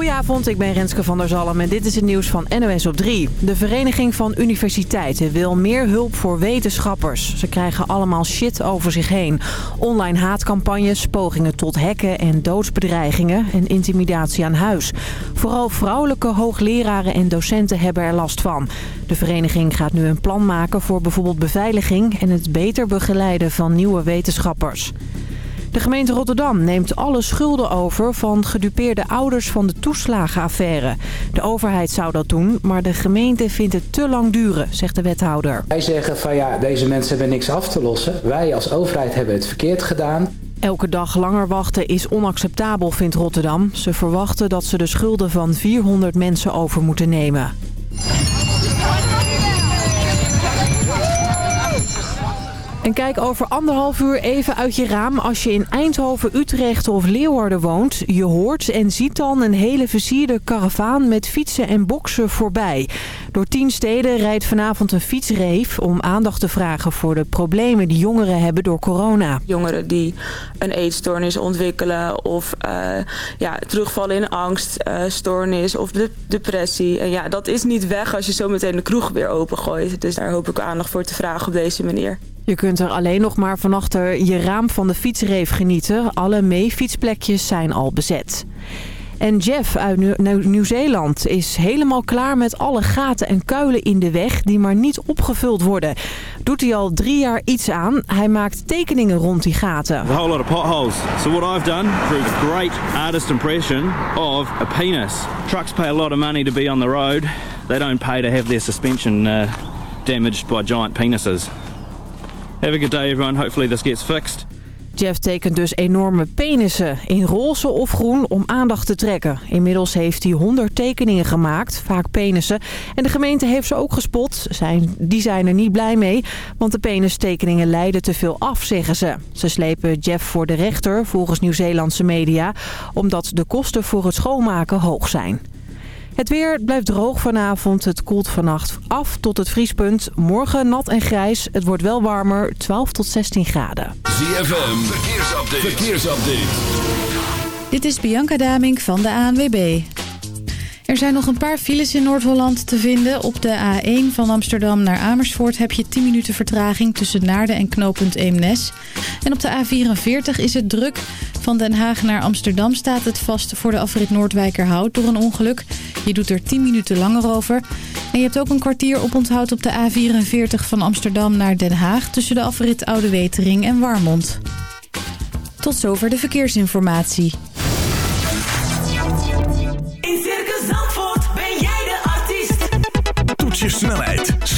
Goedenavond, ik ben Renske van der Zalm en dit is het nieuws van NOS op 3. De Vereniging van Universiteiten wil meer hulp voor wetenschappers. Ze krijgen allemaal shit over zich heen. Online haatcampagnes, pogingen tot hacken en doodsbedreigingen en intimidatie aan huis. Vooral vrouwelijke hoogleraren en docenten hebben er last van. De vereniging gaat nu een plan maken voor bijvoorbeeld beveiliging en het beter begeleiden van nieuwe wetenschappers. De gemeente Rotterdam neemt alle schulden over van gedupeerde ouders van de toeslagenaffaire. De overheid zou dat doen, maar de gemeente vindt het te lang duren, zegt de wethouder. Wij zeggen van ja, deze mensen hebben niks af te lossen. Wij als overheid hebben het verkeerd gedaan. Elke dag langer wachten is onacceptabel, vindt Rotterdam. Ze verwachten dat ze de schulden van 400 mensen over moeten nemen. En kijk over anderhalf uur even uit je raam als je in Eindhoven, Utrecht of Leeuwarden woont. Je hoort en ziet dan een hele versierde karavaan met fietsen en boksen voorbij. Door tien steden rijdt vanavond een fietsreef om aandacht te vragen voor de problemen die jongeren hebben door corona. Jongeren die een eetstoornis ontwikkelen of uh, ja, terugvallen in angst, uh, stoornis of de depressie. Ja, dat is niet weg als je zo meteen de kroeg weer opengooit. Dus daar hoop ik aandacht voor te vragen op deze manier. Je kunt er alleen nog maar van achter je raam van de fietsreef genieten. Alle meefietsplekjes zijn al bezet. En Jeff uit Nieuw-Zeeland is helemaal klaar met alle gaten en kuilen in de weg die maar niet opgevuld worden. Doet hij al drie jaar iets aan. Hij maakt tekeningen rond die gaten. A whole lot of potholes. So what I've done, through great artist impression of a penis. Trucks pay a lot of money to be on the road. They don't pay to have their suspension uh, damaged by giant penises. Have a good day everyone. Hopefully this gets fixed. Jeff tekent dus enorme penissen in roze of groen om aandacht te trekken. Inmiddels heeft hij 100 tekeningen gemaakt, vaak penissen. En de gemeente heeft ze ook gespot. Zijn, die zijn er niet blij mee, want de penistekeningen leiden te veel af, zeggen ze. Ze slepen Jeff voor de rechter, volgens Nieuw-Zeelandse media... omdat de kosten voor het schoonmaken hoog zijn. Het weer blijft droog vanavond. Het koelt vannacht af tot het vriespunt. Morgen nat en grijs. Het wordt wel warmer, 12 tot 16 graden. ZFM, verkeersupdate. verkeersupdate. Dit is Bianca Damink van de ANWB. Er zijn nog een paar files in Noord-Holland te vinden. Op de A1 van Amsterdam naar Amersfoort heb je 10 minuten vertraging tussen Naarden en knooppunt Eemnes. En op de A44 is het druk. Van Den Haag naar Amsterdam staat het vast voor de afrit Noordwijkerhout door een ongeluk. Je doet er 10 minuten langer over. En je hebt ook een kwartier op onthoud op de A44 van Amsterdam naar Den Haag... tussen de afrit Oude Wetering en Warmond. Tot zover de verkeersinformatie.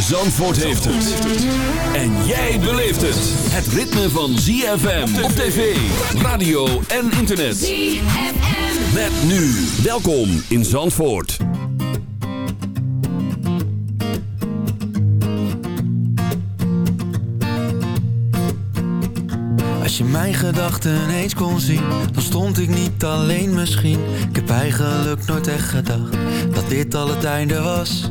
Zandvoort heeft het. En jij beleeft het. Het ritme van ZFM op tv, radio en internet. ZFM. Met nu. Welkom in Zandvoort. Als je mijn gedachten eens kon zien, dan stond ik niet alleen misschien. Ik heb eigenlijk nooit echt gedacht dat dit al het einde was.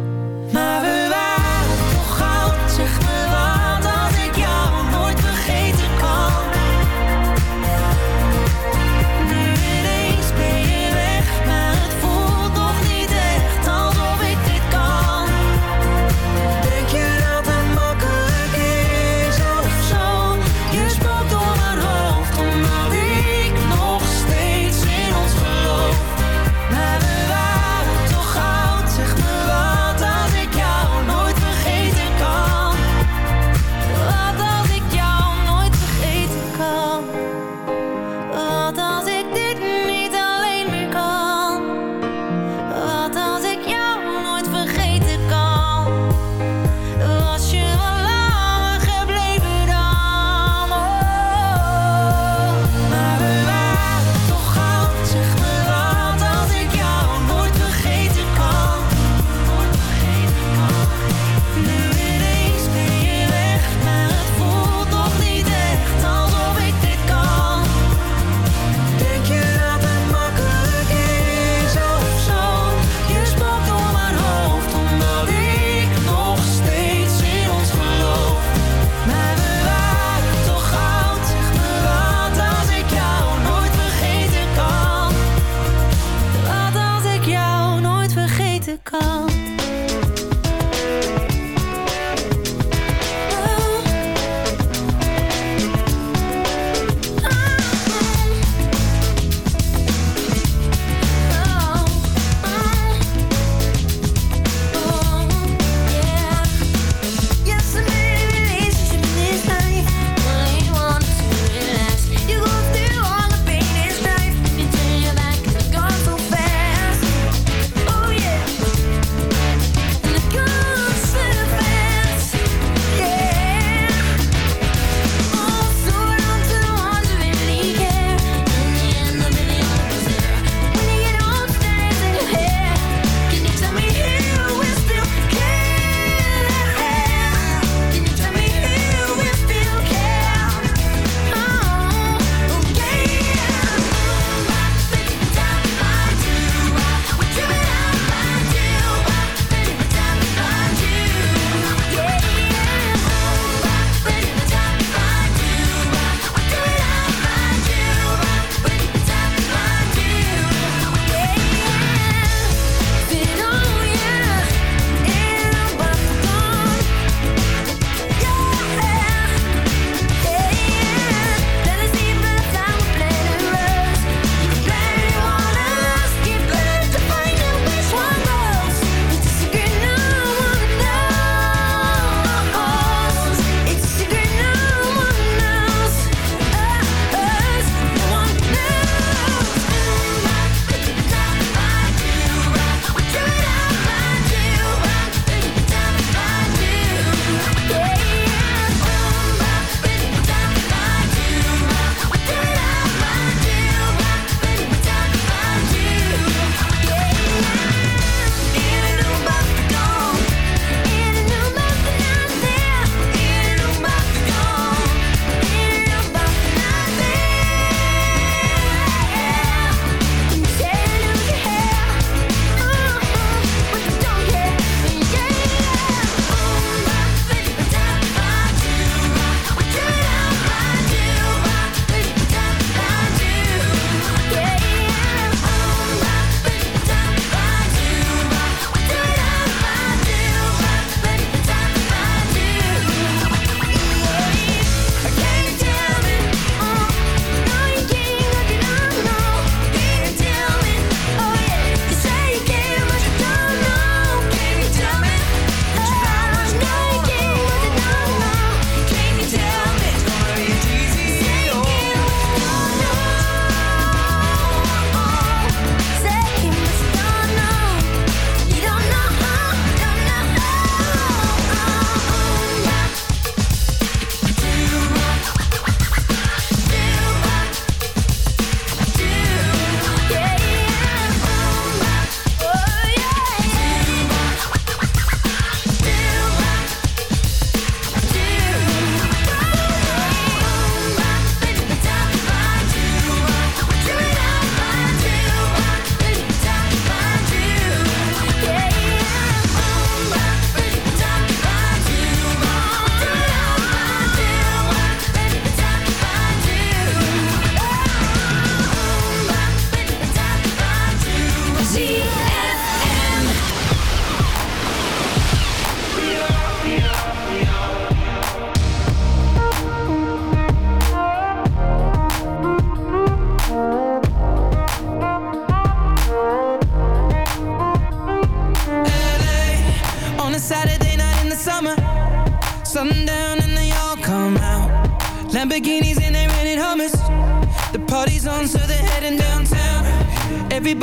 Maar we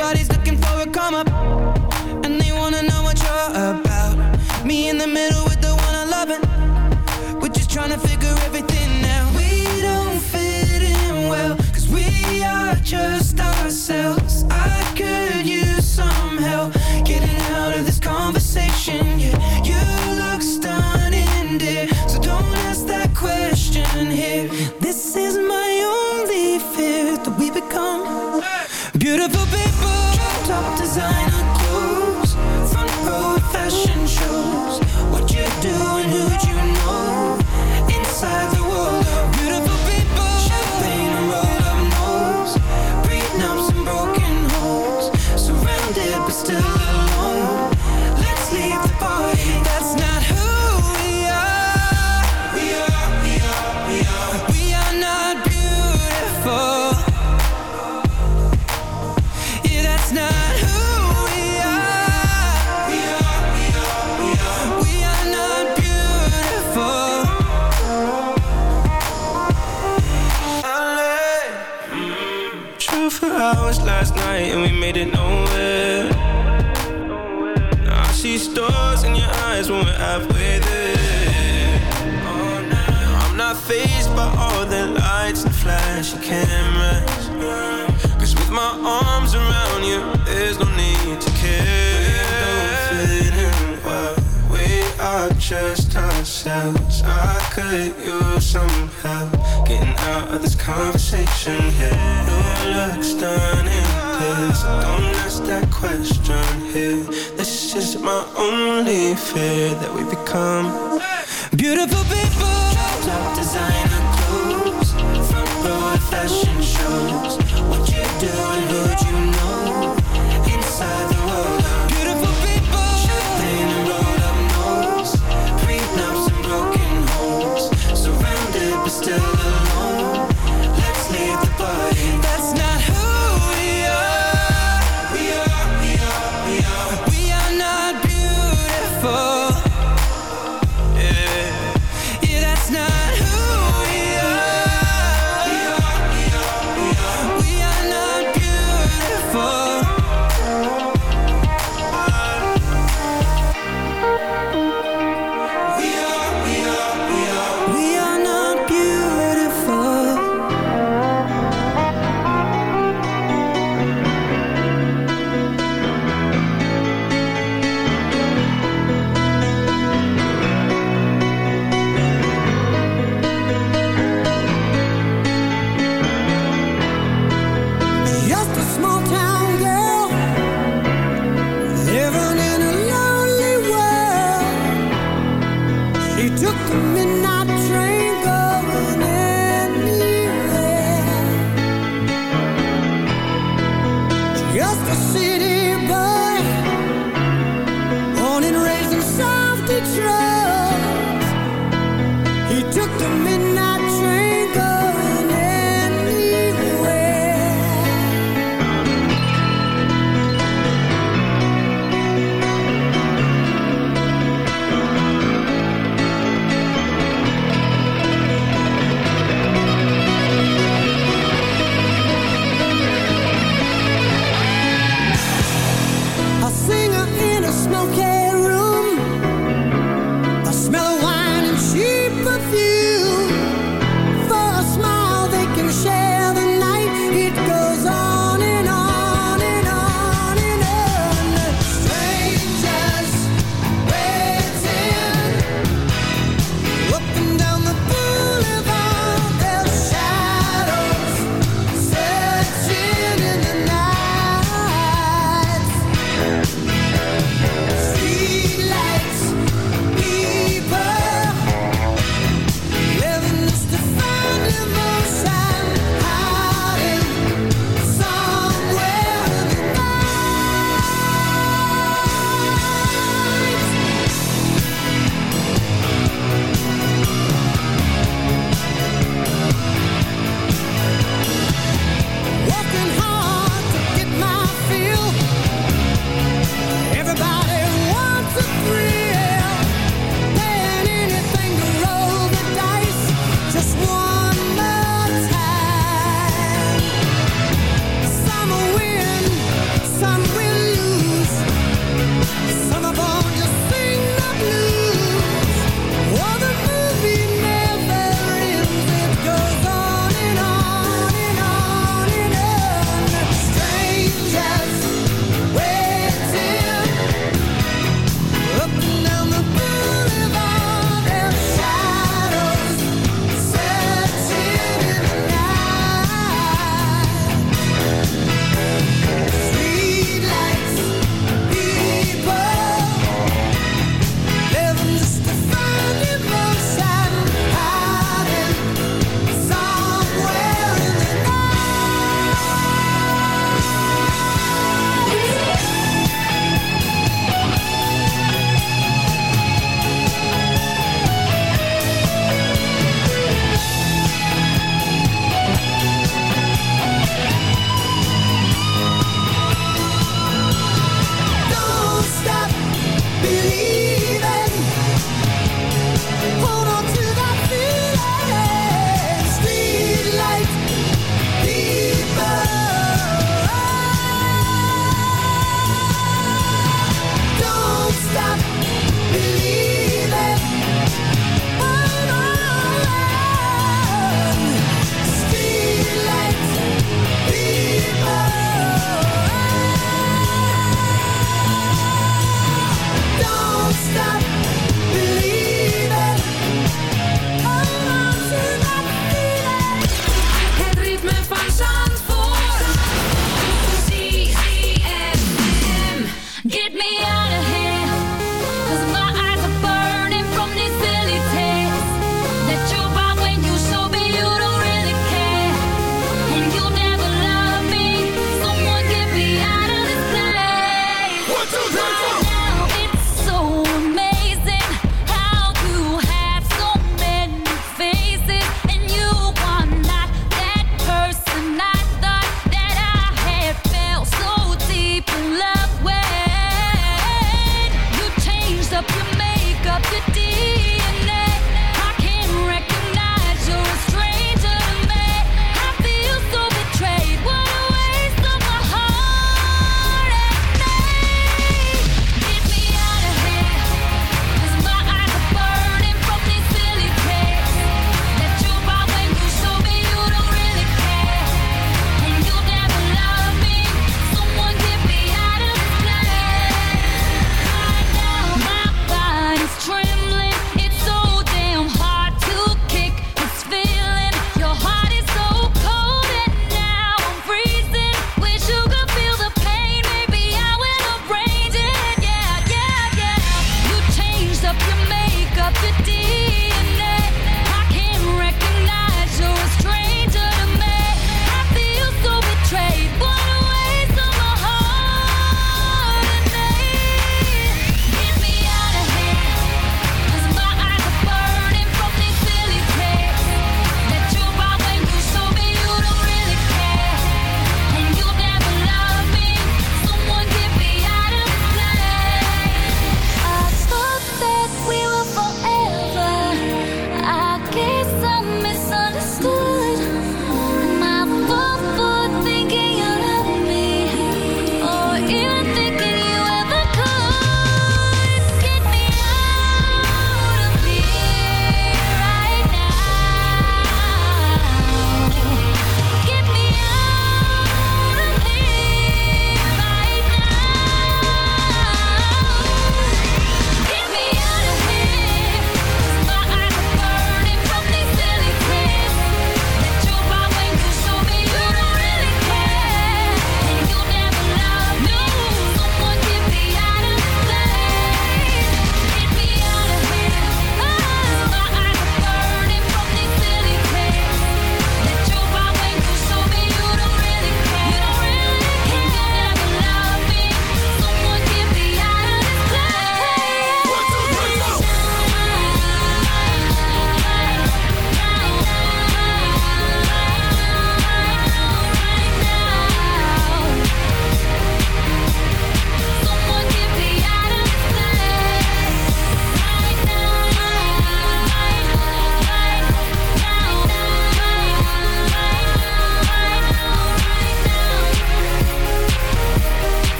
Everybody's looking for nowhere. Now I see stars in your eyes when we're halfway there. Oh, now I'm not faced by all the lights and flashy cameras. Cause with my arms around you, there's no need to care. We don't fit in well. We are just ourselves. I could use some help getting out of this conversation here. Yeah. Your looks stunning quiz. Don't ask that question here. This is my only fear that we become beautiful people. Top designer clothes, front row fashion shows. What you doing? Who'd you know? Inside Just a city boy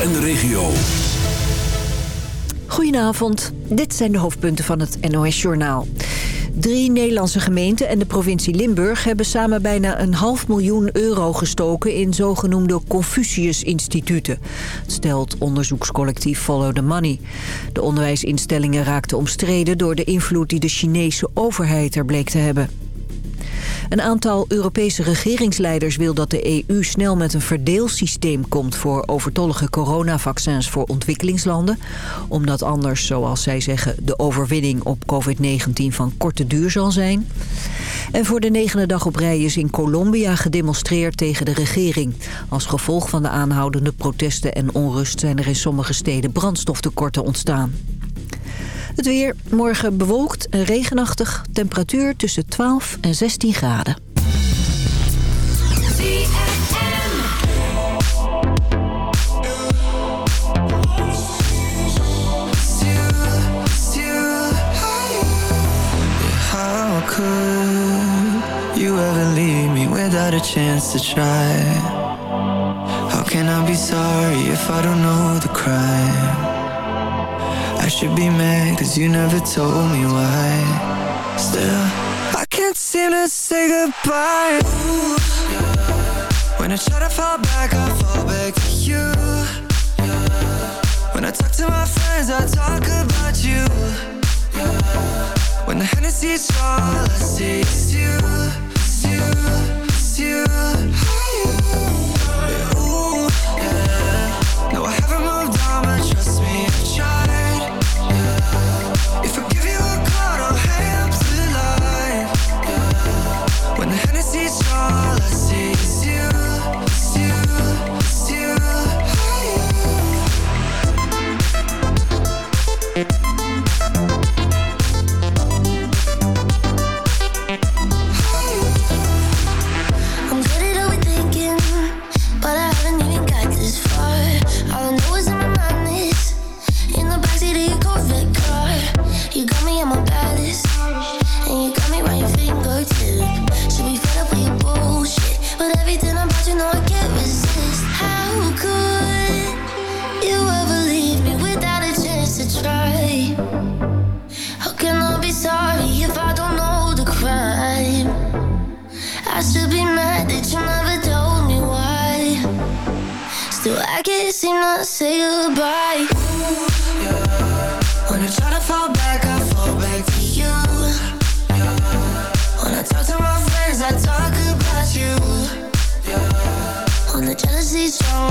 en de regio. Goedenavond, dit zijn de hoofdpunten van het NOS-journaal. Drie Nederlandse gemeenten en de provincie Limburg... hebben samen bijna een half miljoen euro gestoken... in zogenoemde Confucius-instituten. stelt onderzoekscollectief Follow the Money. De onderwijsinstellingen raakten omstreden... door de invloed die de Chinese overheid er bleek te hebben. Een aantal Europese regeringsleiders wil dat de EU snel met een verdeelsysteem komt voor overtollige coronavaccins voor ontwikkelingslanden. Omdat anders, zoals zij zeggen, de overwinning op COVID-19 van korte duur zal zijn. En voor de negende dag op rij is in Colombia gedemonstreerd tegen de regering. Als gevolg van de aanhoudende protesten en onrust zijn er in sommige steden brandstoftekorten ontstaan. Het weer morgen bewolkt en regenachtig. Temperatuur tussen 12 en 16 graden. How could you ever leave me without a chance to try? How can I be sorry if I don't know the crime? I should be mad cause you never told me why. Still, I can't seem to say goodbye. Ooh, When I try to fall back, I fall back to you. When I talk to my friends, I talk about you. When the Hennessy's all I see is you, is you, is you. Yeah, seem to say goodbye. When I try to fall back, I fall back to you. When I talk to my friends, I talk about you. On the jealousy strong,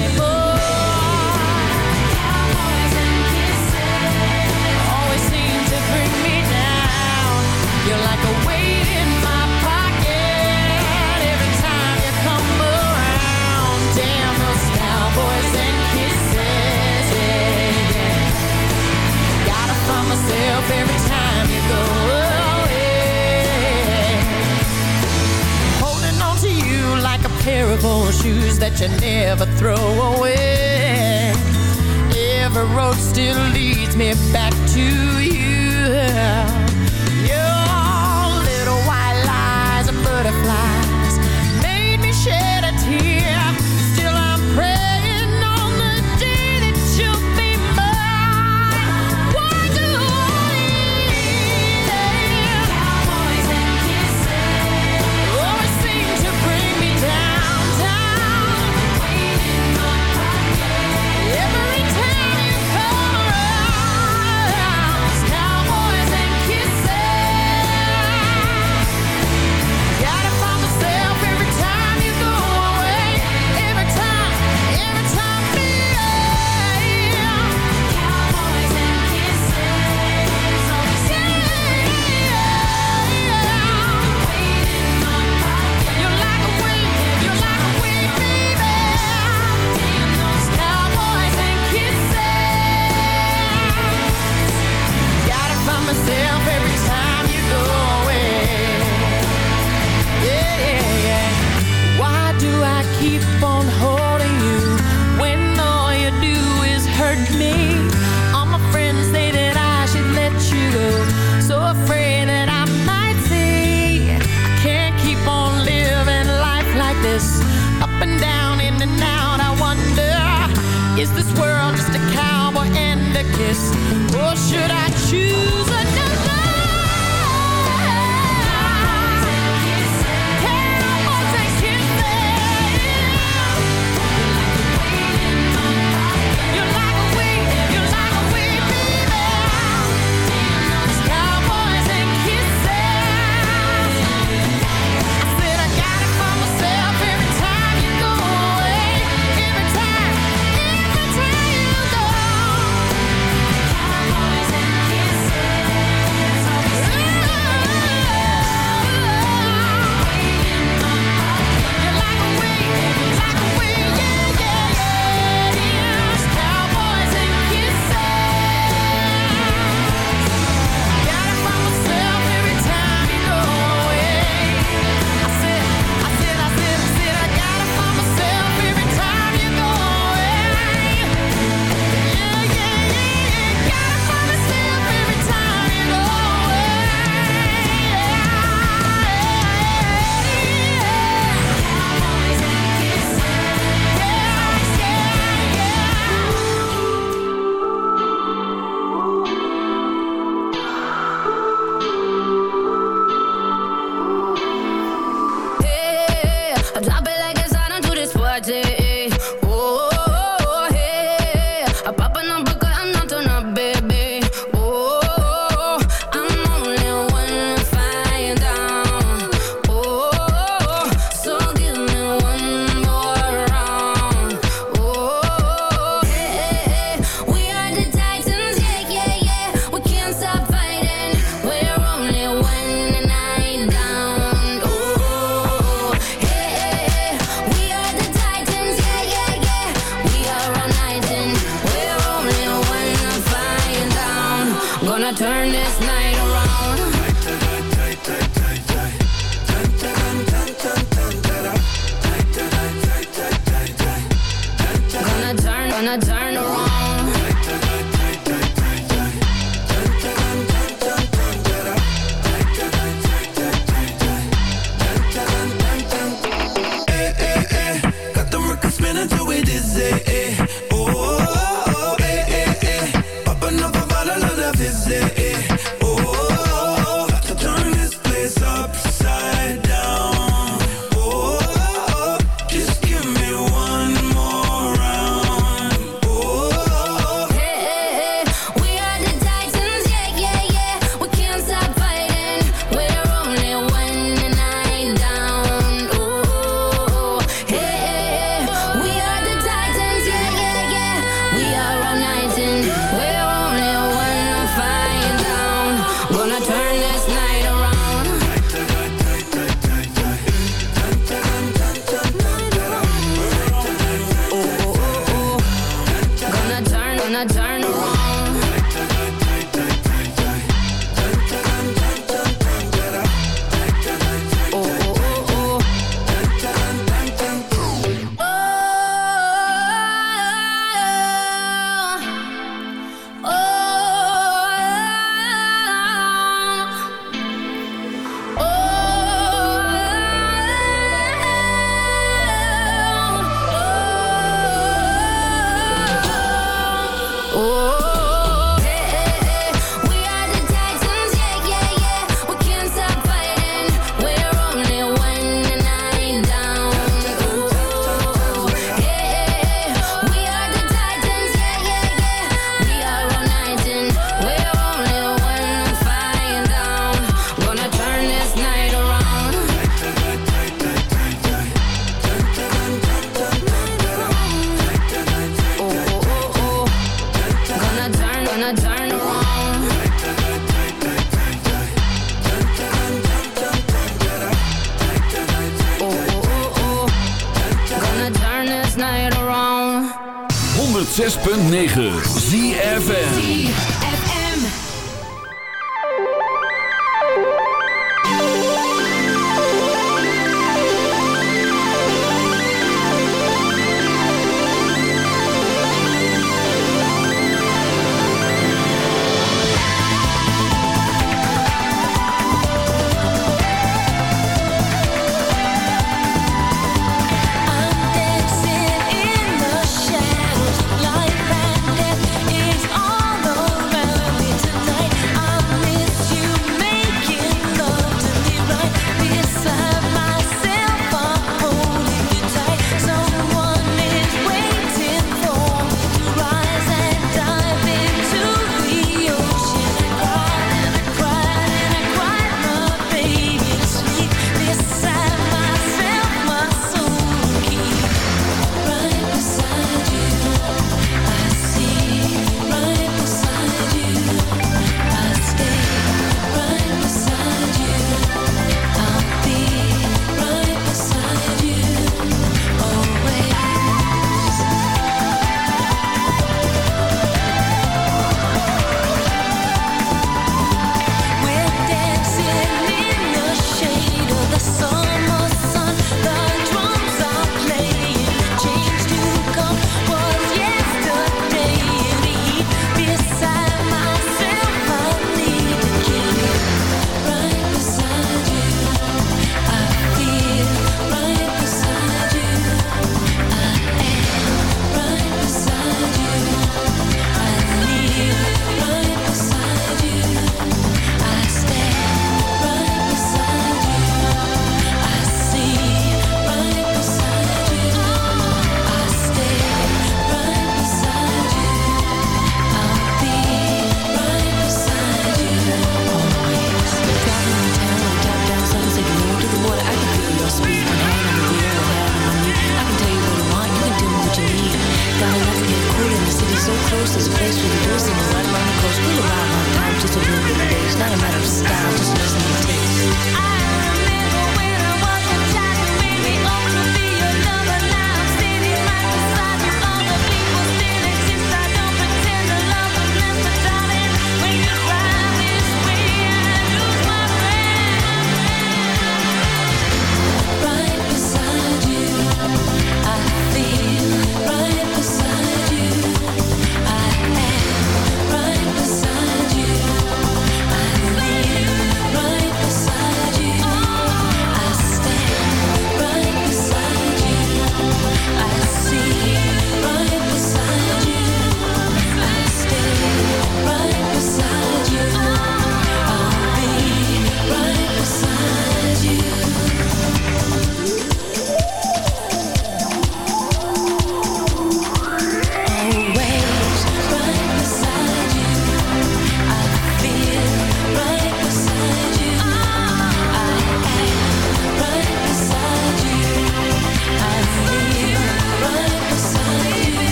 yourself every time you go away. Holding on to you like a pair of old shoes that you never throw away. Every road still leads me back to you. Your little white lies a butterflies.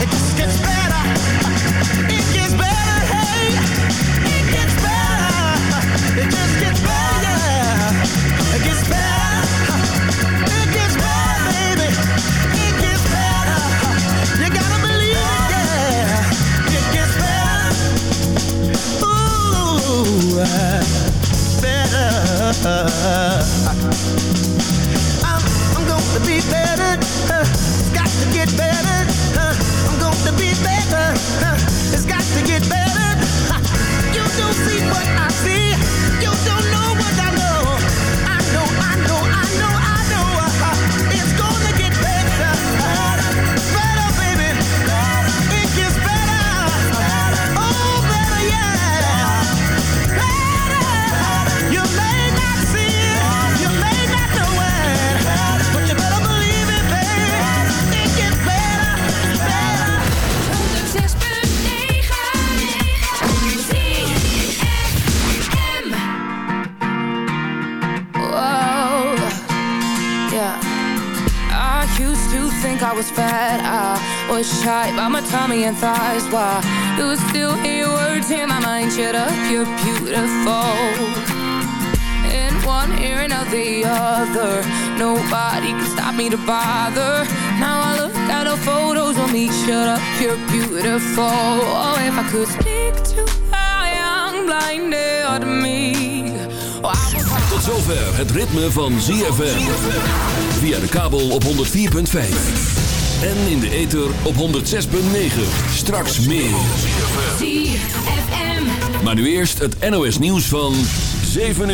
It just gets better. To bother. Now I look at the photos of me. Shut up, you're beautiful. Oh, if I could speak to a young blinded me. Oh, Tot zover het ritme van ZFM. Via de kabel op 104.5. En in de ether op 106.9. Straks meer. ZFM. Maar nu eerst het NOS nieuws van 7 uur.